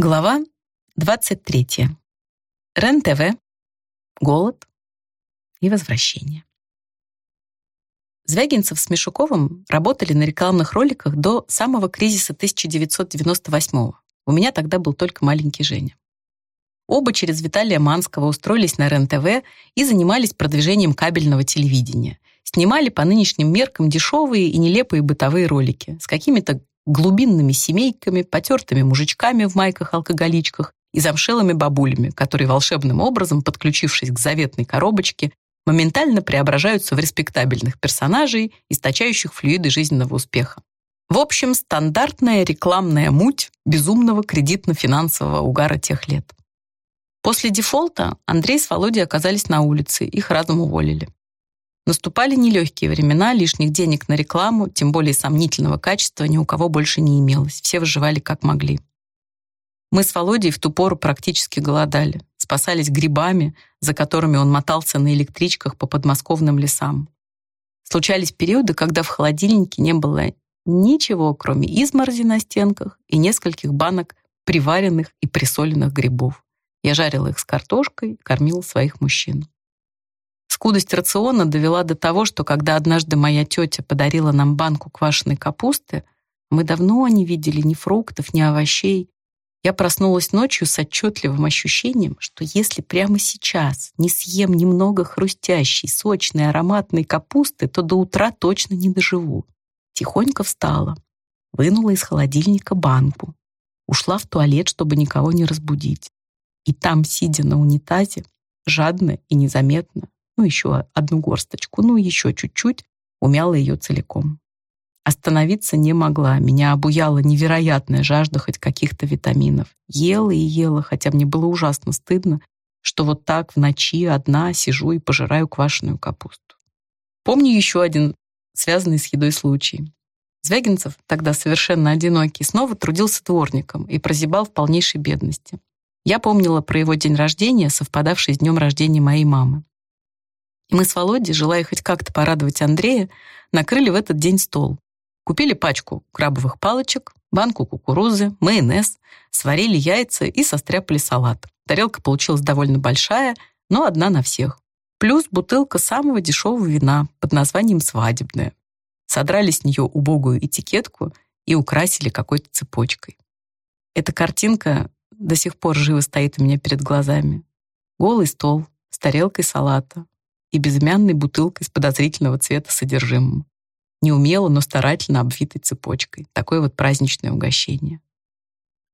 Глава 23. РЕН-ТВ. Голод и возвращение. Звягинцев с Мишуковым работали на рекламных роликах до самого кризиса 1998 У меня тогда был только маленький Женя. Оба через Виталия Манского устроились на РЕН-ТВ и занимались продвижением кабельного телевидения. Снимали по нынешним меркам дешевые и нелепые бытовые ролики с какими-то глубинными семейками, потертыми мужичками в майках-алкоголичках и замшелыми бабулями, которые волшебным образом, подключившись к заветной коробочке, моментально преображаются в респектабельных персонажей, источающих флюиды жизненного успеха. В общем, стандартная рекламная муть безумного кредитно-финансового угара тех лет. После дефолта Андрей с Володей оказались на улице, их разом уволили. Наступали нелегкие времена, лишних денег на рекламу, тем более сомнительного качества, ни у кого больше не имелось. Все выживали как могли. Мы с Володей в ту пору практически голодали, спасались грибами, за которыми он мотался на электричках по подмосковным лесам. Случались периоды, когда в холодильнике не было ничего, кроме изморози на стенках и нескольких банок приваренных и присоленных грибов. Я жарила их с картошкой, кормила своих мужчин. Скудость рациона довела до того, что когда однажды моя тетя подарила нам банку квашеной капусты, мы давно не видели ни фруктов, ни овощей. Я проснулась ночью с отчетливым ощущением, что если прямо сейчас не съем немного хрустящей, сочной, ароматной капусты, то до утра точно не доживу. Тихонько встала, вынула из холодильника банку, ушла в туалет, чтобы никого не разбудить. И там, сидя на унитазе, жадно и незаметно, ну еще одну горсточку, ну еще чуть-чуть, умяла ее целиком. Остановиться не могла, меня обуяла невероятная жажда хоть каких-то витаминов. Ела и ела, хотя мне было ужасно стыдно, что вот так в ночи одна сижу и пожираю квашеную капусту. Помню еще один связанный с едой случай. Звягинцев, тогда совершенно одинокий, снова трудился дворником и прозябал в полнейшей бедности. Я помнила про его день рождения, совпадавший с днем рождения моей мамы. Мы с Володей, желая хоть как-то порадовать Андрея, накрыли в этот день стол. Купили пачку крабовых палочек, банку кукурузы, майонез, сварили яйца и состряпали салат. Тарелка получилась довольно большая, но одна на всех. Плюс бутылка самого дешевого вина под названием «Свадебное». Содрали с нее убогую этикетку и украсили какой-то цепочкой. Эта картинка до сих пор живо стоит у меня перед глазами. Голый стол с тарелкой салата, и безымянной бутылкой с подозрительного цвета содержимым. Неумело, но старательно обвитой цепочкой. Такое вот праздничное угощение.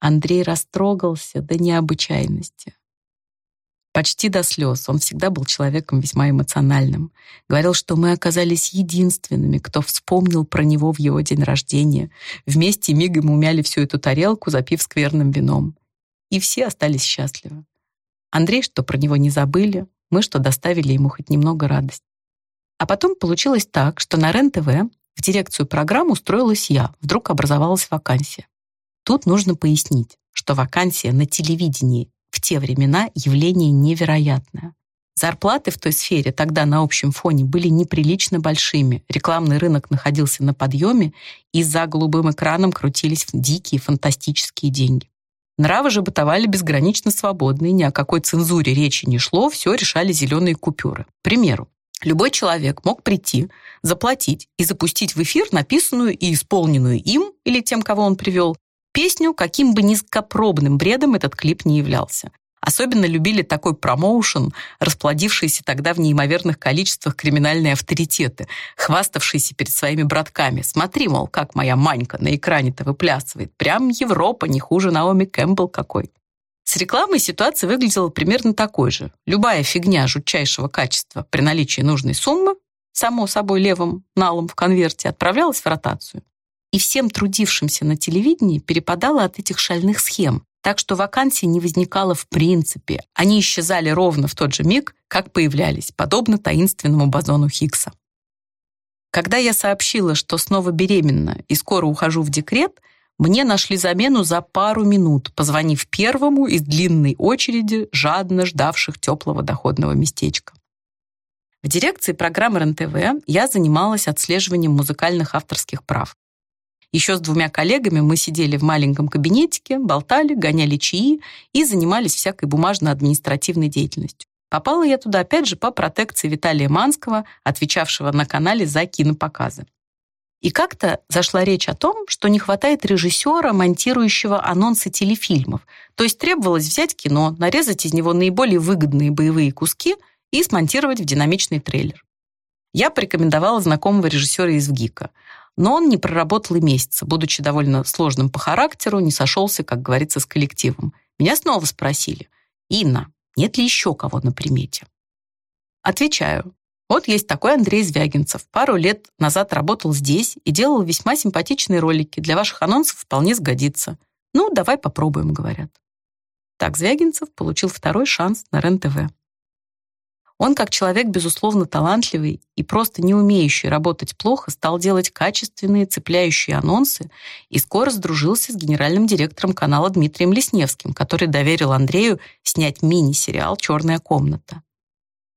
Андрей растрогался до необычайности. Почти до слез. Он всегда был человеком весьма эмоциональным. Говорил, что мы оказались единственными, кто вспомнил про него в его день рождения. Вместе мигом умяли всю эту тарелку, запив скверным вином. И все остались счастливы. Андрей, что про него не забыли, мы что доставили ему хоть немного радости. А потом получилось так, что на РЕН-ТВ в дирекцию программы устроилась я, вдруг образовалась вакансия. Тут нужно пояснить, что вакансия на телевидении в те времена явление невероятное. Зарплаты в той сфере тогда на общем фоне были неприлично большими, рекламный рынок находился на подъеме, и за голубым экраном крутились дикие фантастические деньги. Нравы же бытовали безгранично свободные, ни о какой цензуре речи не шло, все решали зеленые купюры. К примеру, любой человек мог прийти, заплатить и запустить в эфир написанную и исполненную им или тем, кого он привел, песню, каким бы низкопробным бредом этот клип не являлся. Особенно любили такой промоушен, расплодившиеся тогда в неимоверных количествах криминальные авторитеты, хваставшиеся перед своими братками. Смотри, мол, как моя Манька на экране-то выплясывает. Прям Европа, не хуже Наоми Кэмпбелл какой. С рекламой ситуация выглядела примерно такой же. Любая фигня жутчайшего качества при наличии нужной суммы, само собой левым налом в конверте, отправлялась в ротацию. И всем трудившимся на телевидении перепадало от этих шальных схем, так что вакансий не возникало в принципе. Они исчезали ровно в тот же миг, как появлялись, подобно таинственному бозону Хиггса. Когда я сообщила, что снова беременна и скоро ухожу в декрет, мне нашли замену за пару минут, позвонив первому из длинной очереди, жадно ждавших теплого доходного местечка. В дирекции программы РНТВ я занималась отслеживанием музыкальных авторских прав. Еще с двумя коллегами мы сидели в маленьком кабинетике, болтали, гоняли чаи и занимались всякой бумажно-административной деятельностью. Попала я туда опять же по протекции Виталия Манского, отвечавшего на канале за кинопоказы. И как-то зашла речь о том, что не хватает режиссера, монтирующего анонсы телефильмов. То есть требовалось взять кино, нарезать из него наиболее выгодные боевые куски и смонтировать в динамичный трейлер. Я порекомендовала знакомого режиссера из ВГИКа. Но он не проработал и месяца, будучи довольно сложным по характеру, не сошелся, как говорится, с коллективом. Меня снова спросили, «Инна, нет ли еще кого на примете?» Отвечаю, вот есть такой Андрей Звягинцев. Пару лет назад работал здесь и делал весьма симпатичные ролики. Для ваших анонсов вполне сгодится. Ну, давай попробуем, говорят. Так Звягинцев получил второй шанс на РЕН-ТВ. Он, как человек, безусловно, талантливый и просто не умеющий работать плохо, стал делать качественные, цепляющие анонсы и скоро сдружился с генеральным директором канала Дмитрием Лесневским, который доверил Андрею снять мини-сериал «Черная комната».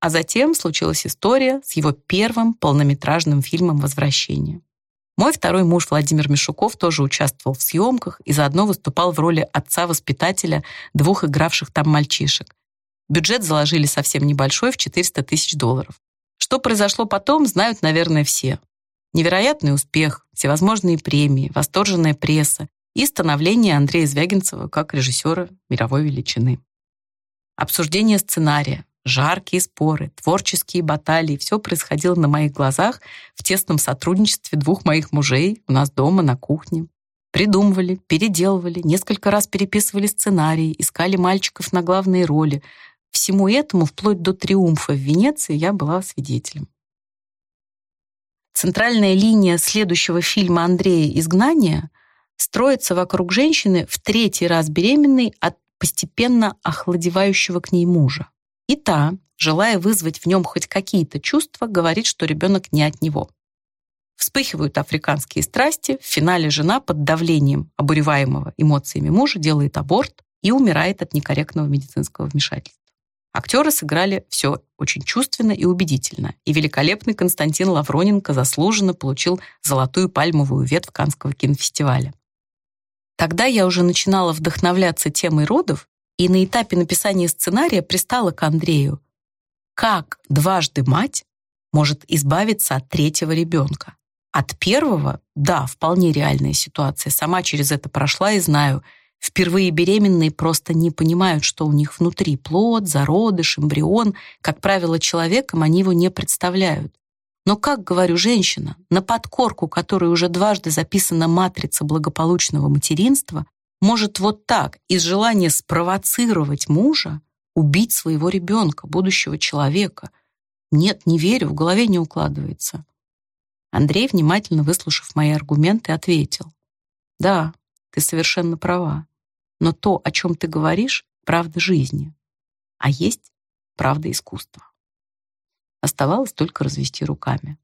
А затем случилась история с его первым полнометражным фильмом «Возвращение». Мой второй муж Владимир Мишуков тоже участвовал в съемках и заодно выступал в роли отца-воспитателя двух игравших там мальчишек. Бюджет заложили совсем небольшой, в 400 тысяч долларов. Что произошло потом, знают, наверное, все. Невероятный успех, всевозможные премии, восторженная пресса и становление Андрея Звягинцева как режиссера мировой величины. Обсуждение сценария, жаркие споры, творческие баталии. Все происходило на моих глазах в тесном сотрудничестве двух моих мужей у нас дома на кухне. Придумывали, переделывали, несколько раз переписывали сценарии, искали мальчиков на главные роли, Всему этому, вплоть до триумфа в Венеции, я была свидетелем. Центральная линия следующего фильма Андрея «Изгнание» строится вокруг женщины в третий раз беременной от постепенно охладевающего к ней мужа. И та, желая вызвать в нем хоть какие-то чувства, говорит, что ребенок не от него. Вспыхивают африканские страсти, в финале жена под давлением обуреваемого эмоциями мужа делает аборт и умирает от некорректного медицинского вмешательства. Актеры сыграли все очень чувственно и убедительно, и великолепный Константин Лавроненко заслуженно получил золотую пальмовую ветвь Канского кинофестиваля. Тогда я уже начинала вдохновляться темой родов и на этапе написания сценария пристала к Андрею. Как дважды мать может избавиться от третьего ребенка? От первого, да, вполне реальная ситуация. Сама через это прошла и знаю – Впервые беременные просто не понимают, что у них внутри плод, зародыш, эмбрион. Как правило, человеком они его не представляют. Но, как говорю, женщина, на подкорку, которой уже дважды записана матрица благополучного материнства, может вот так, из желания спровоцировать мужа, убить своего ребенка, будущего человека. Нет, не верю, в голове не укладывается. Андрей, внимательно выслушав мои аргументы, ответил. Да, ты совершенно права. Но то, о чем ты говоришь, правда жизни. А есть правда искусства. Оставалось только развести руками.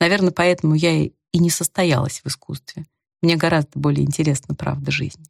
Наверное, поэтому я и не состоялась в искусстве. Мне гораздо более интересна правда жизни.